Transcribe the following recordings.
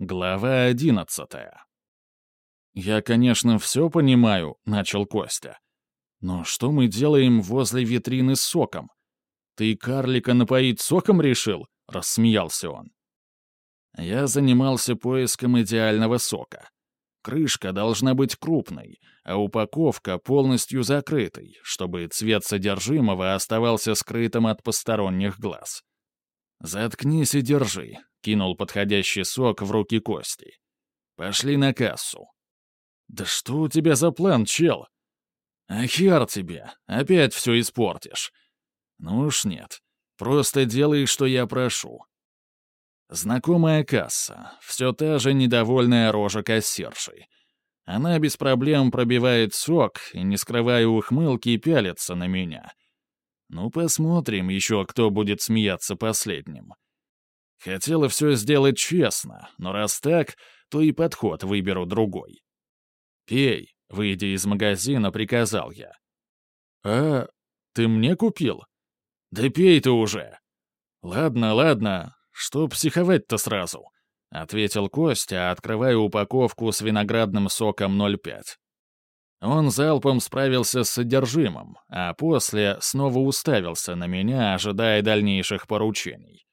Глава одиннадцатая. «Я, конечно, все понимаю», — начал Костя. «Но что мы делаем возле витрины с соком? Ты карлика напоить соком решил?» — рассмеялся он. Я занимался поиском идеального сока. Крышка должна быть крупной, а упаковка полностью закрытой, чтобы цвет содержимого оставался скрытым от посторонних глаз. «Заткнись и держи», — кинул подходящий сок в руки Кости. «Пошли на кассу». «Да что у тебя за план, чел?» «А хер тебе, опять все испортишь». «Ну уж нет, просто делай, что я прошу». Знакомая касса, все та же недовольная рожа кассирши. Она без проблем пробивает сок и, не скрывая ухмылки, пялится на меня. Ну, посмотрим еще, кто будет смеяться последним. Хотела все сделать честно, но раз так, то и подход выберу другой. «Пей», — выйдя из магазина, приказал я. «А, ты мне купил?» «Да пей ты уже!» «Ладно, ладно, что психовать-то сразу?» — ответил Костя, открывая упаковку с виноградным соком 0,5. Он залпом справился с содержимым, а после снова уставился на меня, ожидая дальнейших поручений.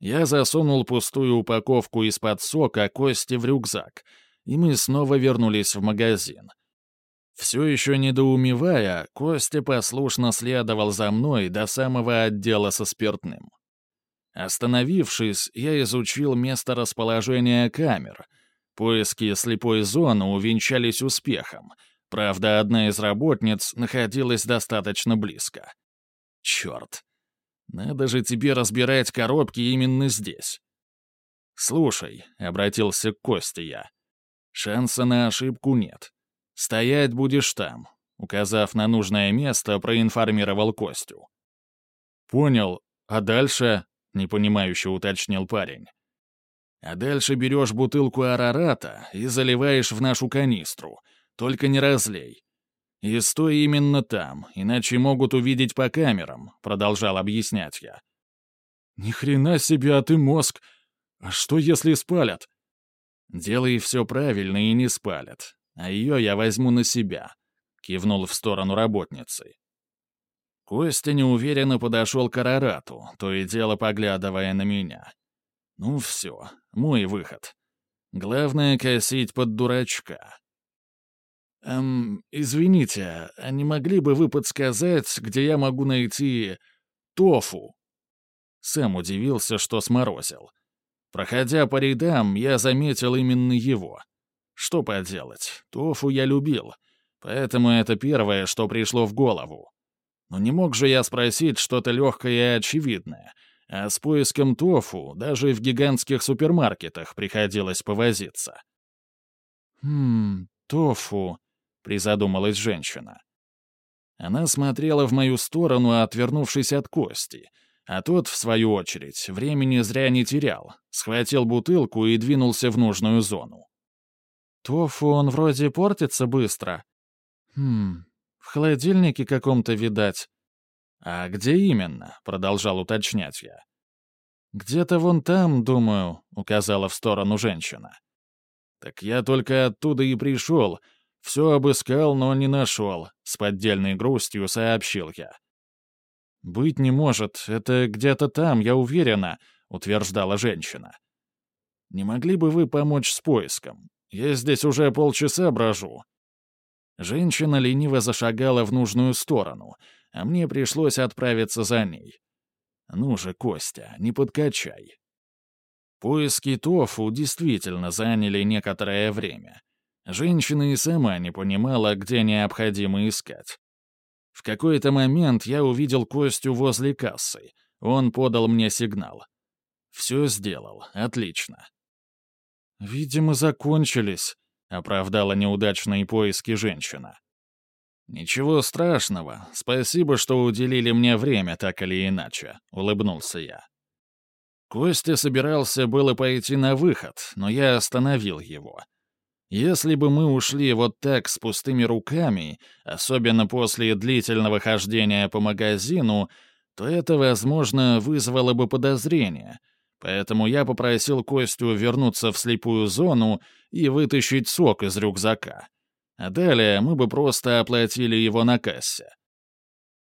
Я засунул пустую упаковку из-под сока Кости в рюкзак, и мы снова вернулись в магазин. Все еще недоумевая, Костя послушно следовал за мной до самого отдела со спиртным. Остановившись, я изучил место расположения камер. Поиски слепой зоны увенчались успехом. Правда, одна из работниц находилась достаточно близко. Черт. Надо же тебе разбирать коробки именно здесь. «Слушай», — обратился к Косте я, — «шанса на ошибку нет. Стоять будешь там», — указав на нужное место, проинформировал Костю. «Понял. А дальше?» — непонимающе уточнил парень. «А дальше берешь бутылку арарата и заливаешь в нашу канистру. Только не разлей. И стой именно там, иначе могут увидеть по камерам», — продолжал объяснять я. «Ни хрена себе, а ты мозг! А что, если спалят?» «Делай все правильно и не спалят. А ее я возьму на себя», — кивнул в сторону работницы. Костя неуверенно подошел к Арарату, то и дело поглядывая на меня. Ну все, мой выход. Главное — косить под дурачка. «Эм, извините, а не могли бы вы подсказать, где я могу найти тофу?» Сэм удивился, что сморозил. Проходя по рядам, я заметил именно его. Что поделать, тофу я любил, поэтому это первое, что пришло в голову. Но не мог же я спросить что-то легкое и очевидное. А с поиском тофу даже в гигантских супермаркетах приходилось повозиться. «Хм, тофу», — призадумалась женщина. Она смотрела в мою сторону, отвернувшись от Кости, а тот, в свою очередь, времени зря не терял, схватил бутылку и двинулся в нужную зону. «Тофу он вроде портится быстро. Хм, в холодильнике каком-то, видать». «А где именно?» — продолжал уточнять я. «Где-то вон там, думаю», — указала в сторону женщина. «Так я только оттуда и пришел. Все обыскал, но не нашел», — с поддельной грустью сообщил я. «Быть не может, это где-то там, я уверена», — утверждала женщина. «Не могли бы вы помочь с поиском? Я здесь уже полчаса брожу. Женщина лениво зашагала в нужную сторону, а мне пришлось отправиться за ней. «Ну же, Костя, не подкачай». Поиски Тофу действительно заняли некоторое время. Женщина и сама не понимала, где необходимо искать. В какой-то момент я увидел Костю возле кассы. Он подал мне сигнал. Все сделал. Отлично. «Видимо, закончились», оправдала неудачные поиски женщина. «Ничего страшного. Спасибо, что уделили мне время так или иначе», — улыбнулся я. Костя собирался было пойти на выход, но я остановил его. Если бы мы ушли вот так с пустыми руками, особенно после длительного хождения по магазину, то это, возможно, вызвало бы подозрение, поэтому я попросил Костю вернуться в слепую зону и вытащить сок из рюкзака. А далее мы бы просто оплатили его на кассе.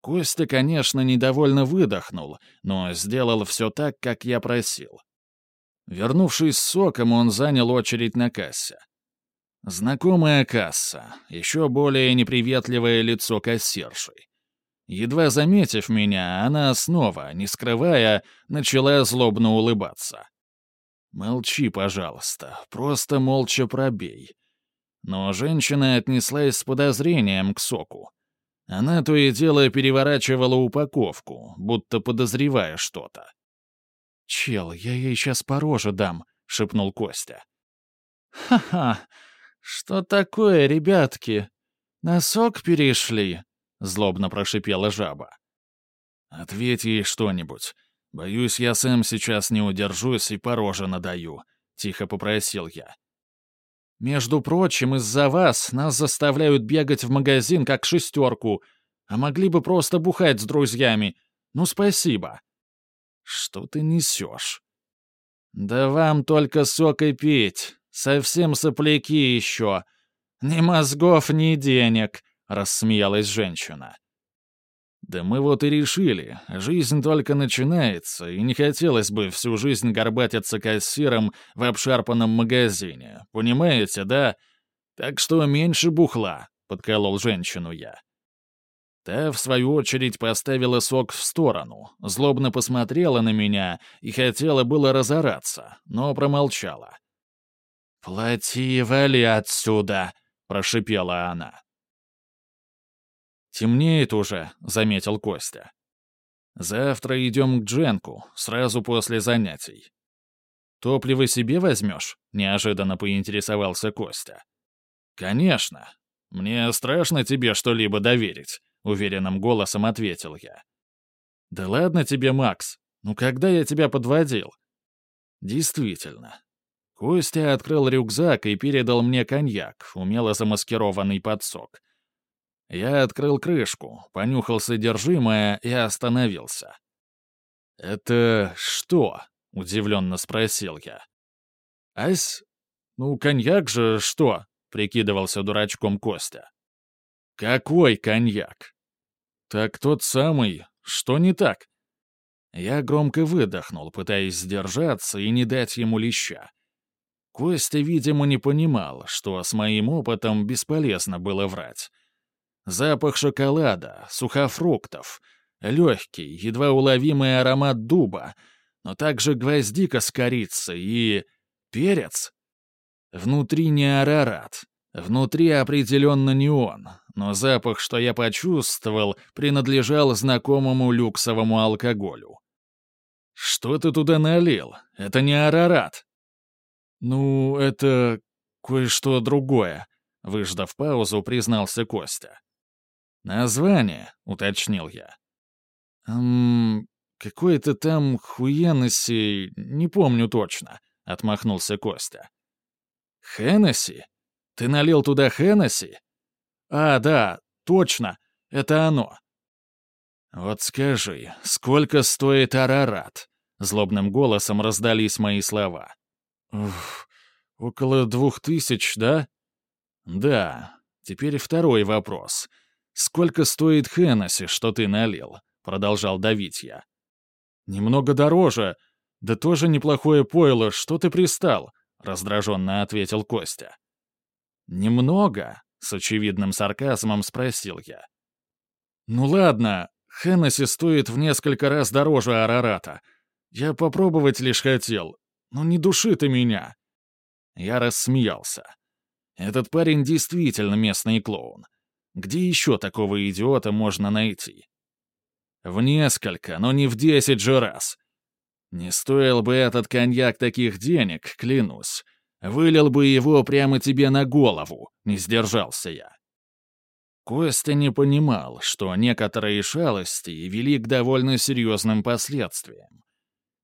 Костя, конечно, недовольно выдохнул, но сделал все так, как я просил. Вернувшись с соком, он занял очередь на кассе. Знакомая касса, еще более неприветливое лицо кассирши. Едва заметив меня, она снова, не скрывая, начала злобно улыбаться. «Молчи, пожалуйста, просто молча пробей». Но женщина отнеслась с подозрением к соку. Она то и дело переворачивала упаковку, будто подозревая что-то. «Чел, я ей сейчас по роже дам», — шепнул Костя. «Ха-ха! Что такое, ребятки? На сок перешли?» — злобно прошипела жаба. «Ответь ей что-нибудь. Боюсь, я сам сейчас не удержусь и по роже надаю», — тихо попросил я. Между прочим, из-за вас нас заставляют бегать в магазин как шестерку, а могли бы просто бухать с друзьями. Ну, спасибо. Что ты несешь? Да вам только сок и пить. Совсем сопляки еще. Ни мозгов, ни денег, рассмеялась женщина. Да мы вот и решили, жизнь только начинается, и не хотелось бы всю жизнь горбатиться кассиром в обшарпанном магазине, понимаете, да? Так что меньше бухла, — подколол женщину я. Та, в свою очередь, поставила сок в сторону, злобно посмотрела на меня и хотела было разораться, но промолчала. «Плати и вали отсюда!» — прошипела она. «Темнеет уже», — заметил Костя. «Завтра идем к Дженку, сразу после занятий». «Топливо себе возьмешь?» — неожиданно поинтересовался Костя. «Конечно. Мне страшно тебе что-либо доверить», — уверенным голосом ответил я. «Да ладно тебе, Макс. Ну когда я тебя подводил?» «Действительно». Костя открыл рюкзак и передал мне коньяк, умело замаскированный под сок. Я открыл крышку, понюхал содержимое и остановился. «Это что?» — удивленно спросил я. «Ась? Ну, коньяк же что?» — прикидывался дурачком Костя. «Какой коньяк?» «Так тот самый. Что не так?» Я громко выдохнул, пытаясь сдержаться и не дать ему леща. Костя, видимо, не понимал, что с моим опытом бесполезно было врать. Запах шоколада, сухофруктов, легкий, едва уловимый аромат дуба, но также гвоздика с корицей и... перец. Внутри не арарат, внутри определенно не он, но запах, что я почувствовал, принадлежал знакомому люксовому алкоголю. «Что ты туда налил? Это не арарат». «Ну, это кое-что другое», — выждав паузу, признался Костя. «Название», — уточнил я. «Эм, какое-то там хуенесси, не помню точно», — отмахнулся Костя. «Хеннесси? Ты налил туда Хеннесси?» «А, да, точно, это оно». «Вот скажи, сколько стоит Арарат?» Злобным голосом раздались мои слова. «Уф, около двух тысяч, да?» «Да. Теперь второй вопрос. «Сколько стоит Хеннесси, что ты налил?» — продолжал давить я. «Немного дороже. Да тоже неплохое пойло, что ты пристал?» — раздраженно ответил Костя. «Немного?» — с очевидным сарказмом спросил я. «Ну ладно, Хеннесси стоит в несколько раз дороже Арарата. Я попробовать лишь хотел. Но не души ты меня!» Я рассмеялся. Этот парень действительно местный клоун. Где еще такого идиота можно найти? В несколько, но не в десять же раз. Не стоил бы этот коньяк таких денег, клянусь. Вылил бы его прямо тебе на голову, не сдержался я. Костя не понимал, что некоторые шалости вели к довольно серьезным последствиям.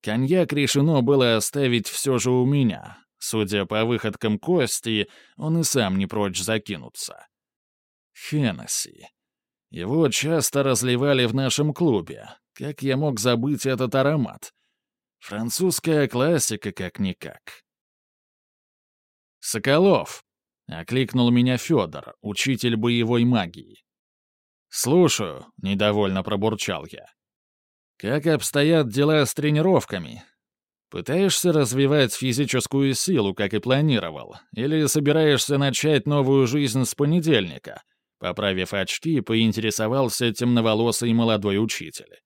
Коньяк решено было оставить все же у меня. Судя по выходкам Кости, он и сам не прочь закинуться. Хеннесси. Его часто разливали в нашем клубе. Как я мог забыть этот аромат? Французская классика как-никак. «Соколов!» — окликнул меня Федор, учитель боевой магии. «Слушаю», — недовольно пробурчал я. «Как обстоят дела с тренировками? Пытаешься развивать физическую силу, как и планировал, или собираешься начать новую жизнь с понедельника?» Поправив очки, поинтересовался темноволосый молодой учитель.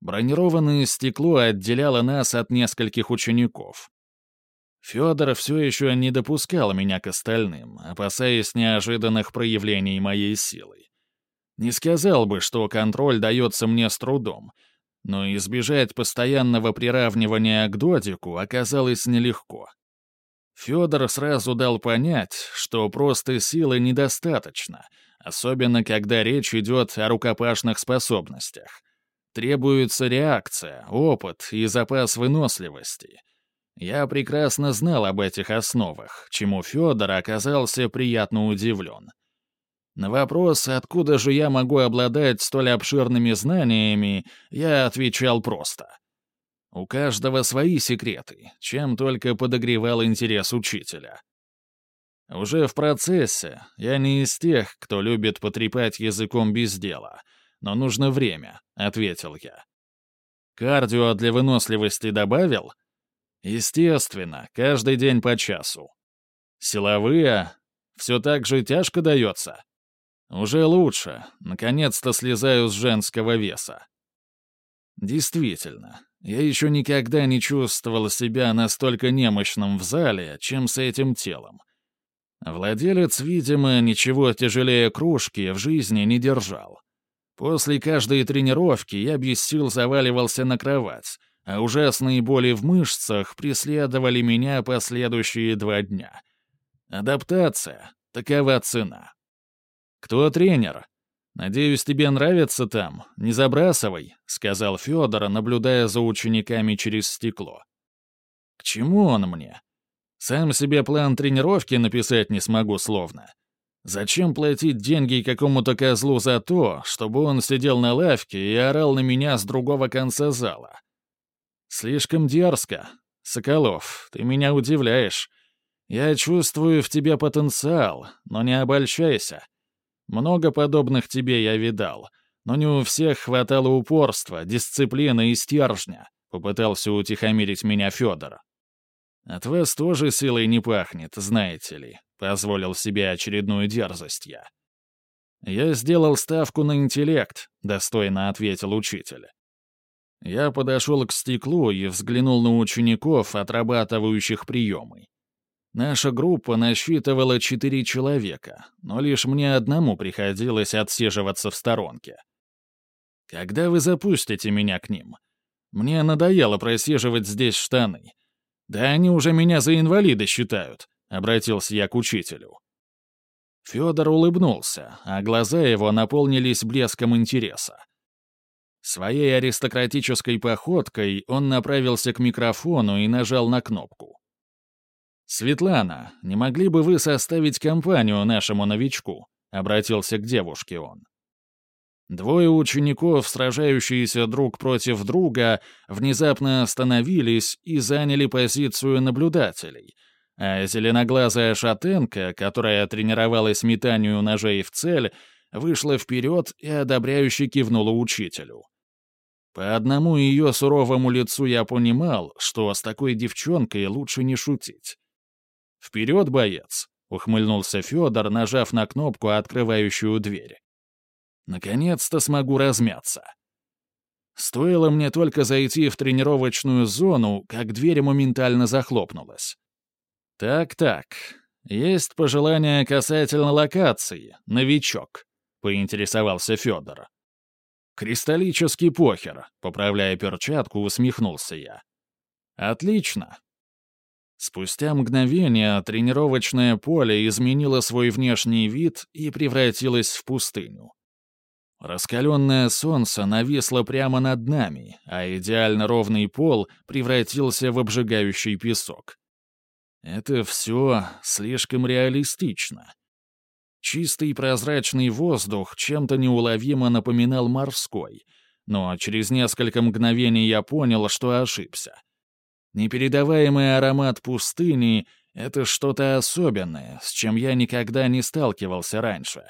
Бронированное стекло отделяло нас от нескольких учеников. Федор все еще не допускал меня к остальным, опасаясь неожиданных проявлений моей силы. Не сказал бы, что контроль дается мне с трудом, но избежать постоянного приравнивания к додику оказалось нелегко. Федор сразу дал понять, что просто силы недостаточно, особенно когда речь идет о рукопашных способностях. Требуется реакция, опыт и запас выносливости. Я прекрасно знал об этих основах, чему Федор оказался приятно удивлен. На вопрос, откуда же я могу обладать столь обширными знаниями, я отвечал просто. У каждого свои секреты, чем только подогревал интерес учителя. Уже в процессе я не из тех, кто любит потрепать языком без дела, но нужно время, — ответил я. Кардио для выносливости добавил? Естественно, каждый день по часу. Силовые? Все так же тяжко дается? Уже лучше. Наконец-то слезаю с женского веса. Действительно, я еще никогда не чувствовал себя настолько немощным в зале, чем с этим телом. Владелец, видимо, ничего тяжелее кружки в жизни не держал. После каждой тренировки я без сил заваливался на кровать, а ужасные боли в мышцах преследовали меня последующие два дня. Адаптация — такова цена. «Кто тренер? Надеюсь, тебе нравится там. Не забрасывай», — сказал Федор, наблюдая за учениками через стекло. «К чему он мне? Сам себе план тренировки написать не смогу словно. Зачем платить деньги какому-то козлу за то, чтобы он сидел на лавке и орал на меня с другого конца зала? Слишком дерзко. Соколов, ты меня удивляешь. Я чувствую в тебе потенциал, но не обольщайся. Много подобных тебе я видал, но не у всех хватало упорства, дисциплины и стержня», — попытался утихомирить меня Федор. «От вас тоже силой не пахнет, знаете ли», — позволил себе очередную дерзость я. «Я сделал ставку на интеллект», — достойно ответил учитель. Я подошел к стеклу и взглянул на учеников, отрабатывающих приемы. Наша группа насчитывала четыре человека, но лишь мне одному приходилось отсиживаться в сторонке. «Когда вы запустите меня к ним? Мне надоело просиживать здесь штаны. Да они уже меня за инвалида считают», — обратился я к учителю. Федор улыбнулся, а глаза его наполнились блеском интереса. Своей аристократической походкой он направился к микрофону и нажал на кнопку. «Светлана, не могли бы вы составить компанию нашему новичку?» — обратился к девушке он. Двое учеников, сражающиеся друг против друга, внезапно остановились и заняли позицию наблюдателей, а зеленоглазая шатенка, которая тренировалась метанию ножей в цель, вышла вперед и одобряюще кивнула учителю. По одному ее суровому лицу я понимал, что с такой девчонкой лучше не шутить. «Вперед, боец!» — ухмыльнулся Федор, нажав на кнопку, открывающую дверь. «Наконец-то смогу размяться». Стоило мне только зайти в тренировочную зону, как дверь моментально захлопнулась. «Так-так, есть пожелания касательно локации, новичок», — поинтересовался Федор. «Кристаллический похер», — поправляя перчатку, усмехнулся я. «Отлично. Спустя мгновение тренировочное поле изменило свой внешний вид и превратилось в пустыню. Раскаленное солнце нависло прямо над нами, а идеально ровный пол превратился в обжигающий песок. Это все слишком реалистично. Чистый прозрачный воздух чем-то неуловимо напоминал морской, но через несколько мгновений я понял, что ошибся. Непередаваемый аромат пустыни — это что-то особенное, с чем я никогда не сталкивался раньше.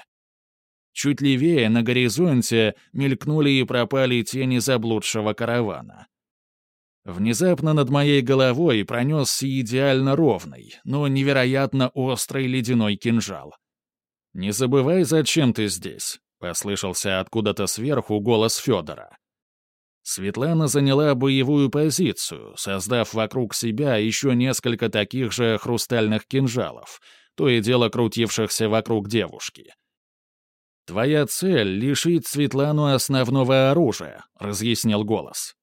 Чуть левее, на горизонте, мелькнули и пропали тени заблудшего каравана. Внезапно над моей головой пронесся идеально ровный, но невероятно острый ледяной кинжал. «Не забывай, зачем ты здесь», — послышался откуда-то сверху голос Федора. Светлана заняла боевую позицию, создав вокруг себя еще несколько таких же хрустальных кинжалов, то и дело крутившихся вокруг девушки. «Твоя цель — лишить Светлану основного оружия», — разъяснил голос.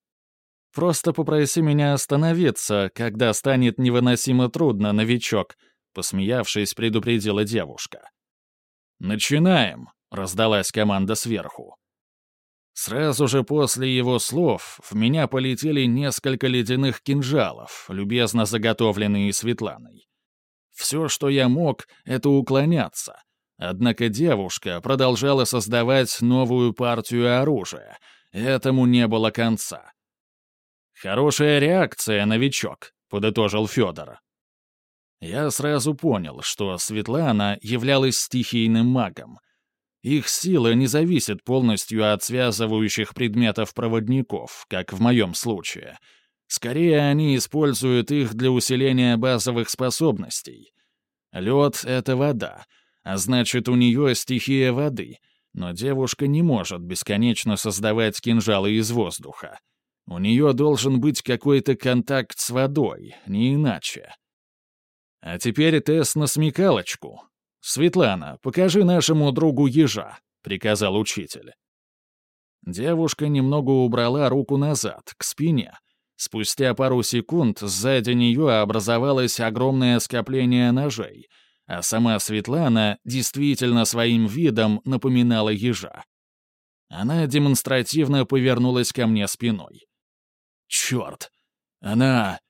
«Просто попроси меня остановиться, когда станет невыносимо трудно, новичок», — посмеявшись, предупредила девушка. «Начинаем», — раздалась команда сверху. Сразу же после его слов в меня полетели несколько ледяных кинжалов, любезно заготовленные Светланой. Все, что я мог, — это уклоняться. Однако девушка продолжала создавать новую партию оружия. Этому не было конца. «Хорошая реакция, новичок», — подытожил Федор. Я сразу понял, что Светлана являлась стихийным магом — их сила не зависит полностью от связывающих предметов проводников, как в моем случае. Скорее, они используют их для усиления базовых способностей. Лед — это вода, а значит, у нее стихия воды, но девушка не может бесконечно создавать кинжалы из воздуха. У нее должен быть какой-то контакт с водой, не иначе. А теперь тест на смекалочку. «Светлана, покажи нашему другу ежа», — приказал учитель. Девушка немного убрала руку назад, к спине. Спустя пару секунд сзади нее образовалось огромное скопление ножей, а сама Светлана действительно своим видом напоминала ежа. Она демонстративно повернулась ко мне спиной. «Черт! Она...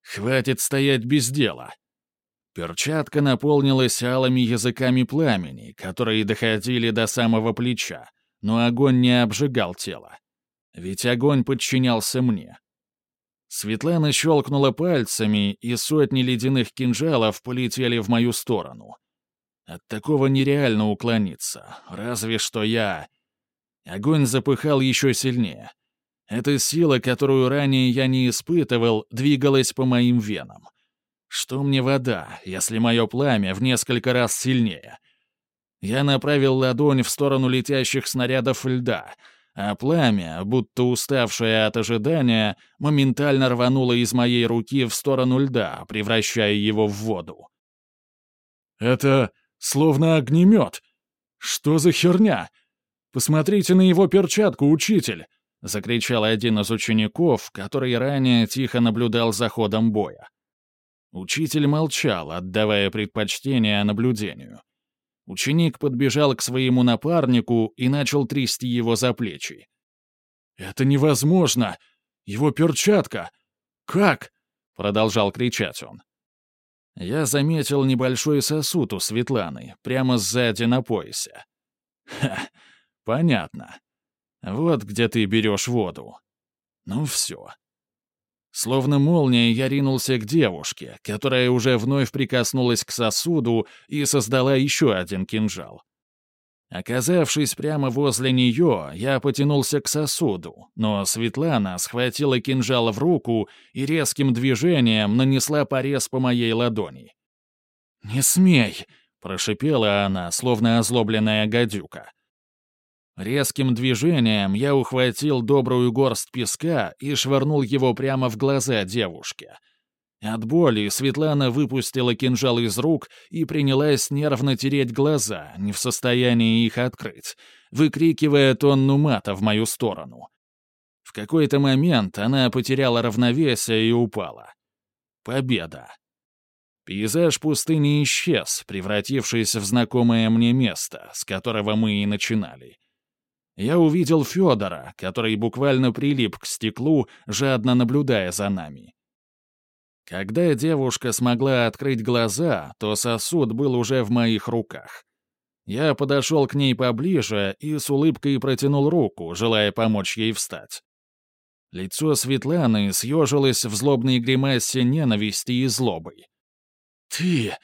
Хватит стоять без дела!» Перчатка наполнилась алыми языками пламени, которые доходили до самого плеча, но огонь не обжигал тело. Ведь огонь подчинялся мне. Светлана щелкнула пальцами, и сотни ледяных кинжалов полетели в мою сторону. От такого нереально уклониться, разве что я... Огонь запыхал еще сильнее. Эта сила, которую ранее я не испытывал, двигалась по моим венам — что мне вода, если мое пламя в несколько раз сильнее? Я направил ладонь в сторону летящих снарядов льда, а пламя, будто уставшее от ожидания, моментально рвануло из моей руки в сторону льда, превращая его в воду. «Это словно огнемет! Что за херня? Посмотрите на его перчатку, учитель!» — закричал один из учеников, который ранее тихо наблюдал за ходом боя. Учитель молчал, отдавая предпочтение наблюдению. Ученик подбежал к своему напарнику и начал трясти его за плечи. «Это невозможно! Его перчатка! Как?» — продолжал кричать он. Я заметил небольшой сосуд у Светланы, прямо сзади на поясе. «Ха, понятно. Вот где ты берешь воду. Ну все, Словно молния я ринулся к девушке, которая уже вновь прикоснулась к сосуду и создала еще один кинжал. Оказавшись прямо возле нее, я потянулся к сосуду, но Светлана схватила кинжал в руку и резким движением нанесла порез по моей ладони. «Не смей!» — прошипела она, словно озлобленная гадюка. Резким движением я ухватил добрую горсть песка и швырнул его прямо в глаза девушке. От боли Светлана выпустила кинжал из рук и принялась нервно тереть глаза, не в состоянии их открыть, выкрикивая тонну мата в мою сторону. В какой-то момент она потеряла равновесие и упала. Победа. Пейзаж пустыни исчез, превратившись в знакомое мне место, с которого мы и начинали я увидел Федора, который буквально прилип к стеклу, жадно наблюдая за нами. Когда девушка смогла открыть глаза, то сосуд был уже в моих руках. Я подошел к ней поближе и с улыбкой протянул руку, желая помочь ей встать. Лицо Светланы съежилось в злобной гримасе ненависти и злобы. «Ты!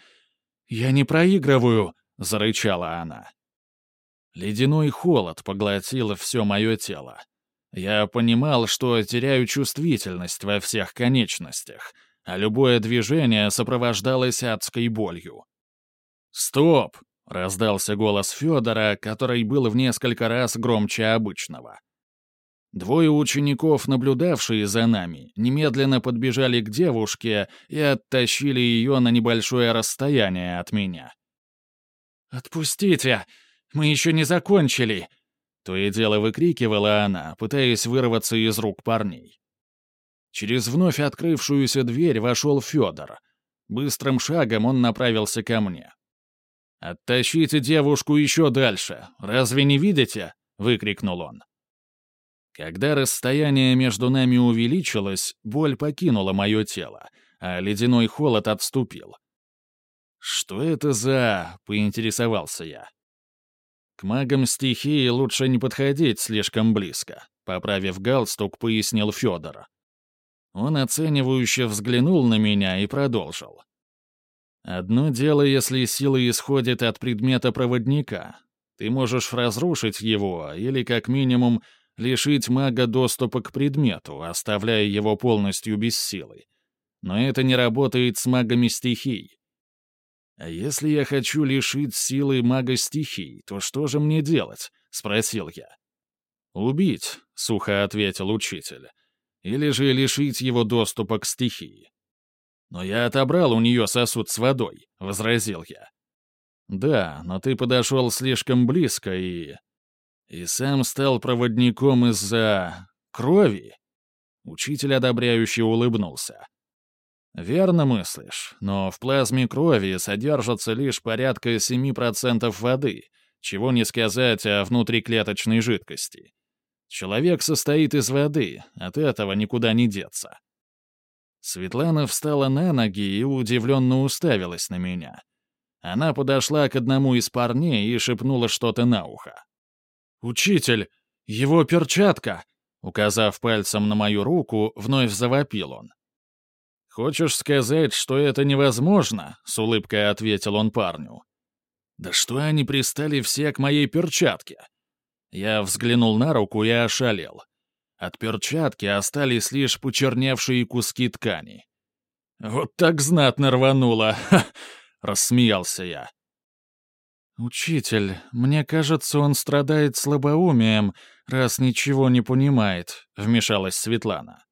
Я не проигрываю!» — зарычала она. Ледяной холод поглотил все мое тело. Я понимал, что теряю чувствительность во всех конечностях, а любое движение сопровождалось адской болью. «Стоп!» — раздался голос Федора, который был в несколько раз громче обычного. Двое учеников, наблюдавшие за нами, немедленно подбежали к девушке и оттащили ее на небольшое расстояние от меня. «Отпустите! Мы еще не закончили!» То и дело выкрикивала она, пытаясь вырваться из рук парней. Через вновь открывшуюся дверь вошел Федор. Быстрым шагом он направился ко мне. «Оттащите девушку еще дальше! Разве не видите?» — выкрикнул он. Когда расстояние между нами увеличилось, боль покинула мое тело, а ледяной холод отступил. «Что это за...» — поинтересовался я. «К магам стихии лучше не подходить слишком близко», — поправив галстук, пояснил Федор. Он оценивающе взглянул на меня и продолжил. «Одно дело, если сила исходит от предмета проводника. Ты можешь разрушить его или, как минимум, лишить мага доступа к предмету, оставляя его полностью без силы. Но это не работает с магами стихий. «А если я хочу лишить силы мага стихий, то что же мне делать?» — спросил я. «Убить», — сухо ответил учитель. «Или же лишить его доступа к стихии». «Но я отобрал у нее сосуд с водой», — возразил я. «Да, но ты подошел слишком близко и...» И сам стал проводником из-за... крови?» Учитель одобряюще улыбнулся. «Верно мыслишь, но в плазме крови содержится лишь порядка 7% воды, чего не сказать о внутриклеточной жидкости. Человек состоит из воды, от этого никуда не деться». Светлана встала на ноги и удивленно уставилась на меня. Она подошла к одному из парней и шепнула что-то на ухо. «Учитель, его перчатка!» Указав пальцем на мою руку, вновь завопил он. «Хочешь сказать, что это невозможно?» — с улыбкой ответил он парню. «Да что они пристали все к моей перчатке?» Я взглянул на руку и ошалел. От перчатки остались лишь почерневшие куски ткани. «Вот так знатно рвануло!» — рассмеялся я. «Учитель, мне кажется, он страдает слабоумием, раз ничего не понимает», — вмешалась Светлана.